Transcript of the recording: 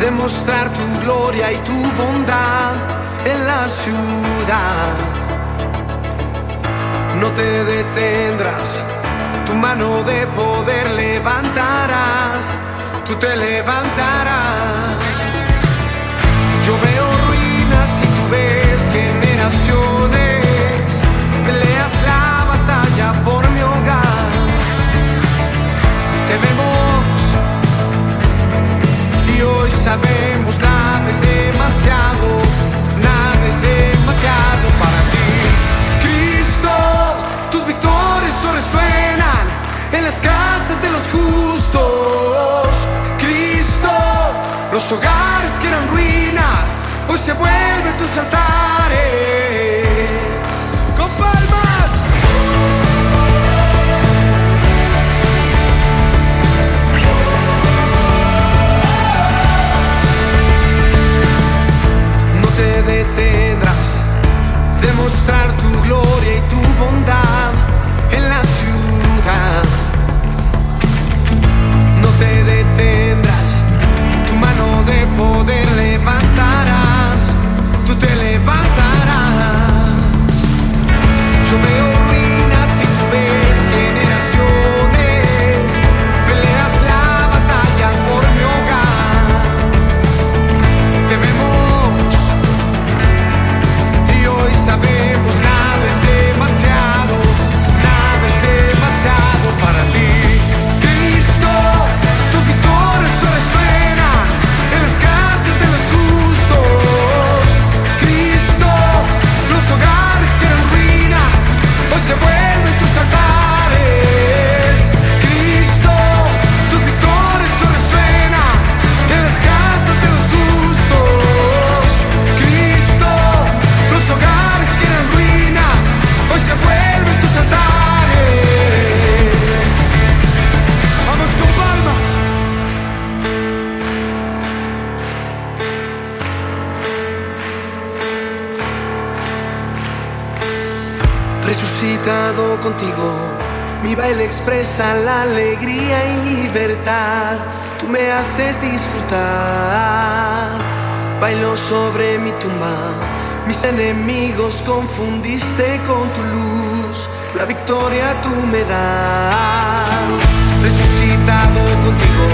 demostrar tu gloria y tu bondad en la ciudad. No te detendrás, tu mano de poder levantarás, tú te levantarás. Los hogares que eran ruinas, hoy se vuelven tus altares. Con palmas. no te detendrás. Demostrar tu gloria y tu bondad Resucitado contigo, mi baile expresa la alegría y libertad. Tú me haces disfrutar. Bailo sobre mi tumba, mis enemigos confundiste con tu luz. La victoria tú me das. Resucitado contigo,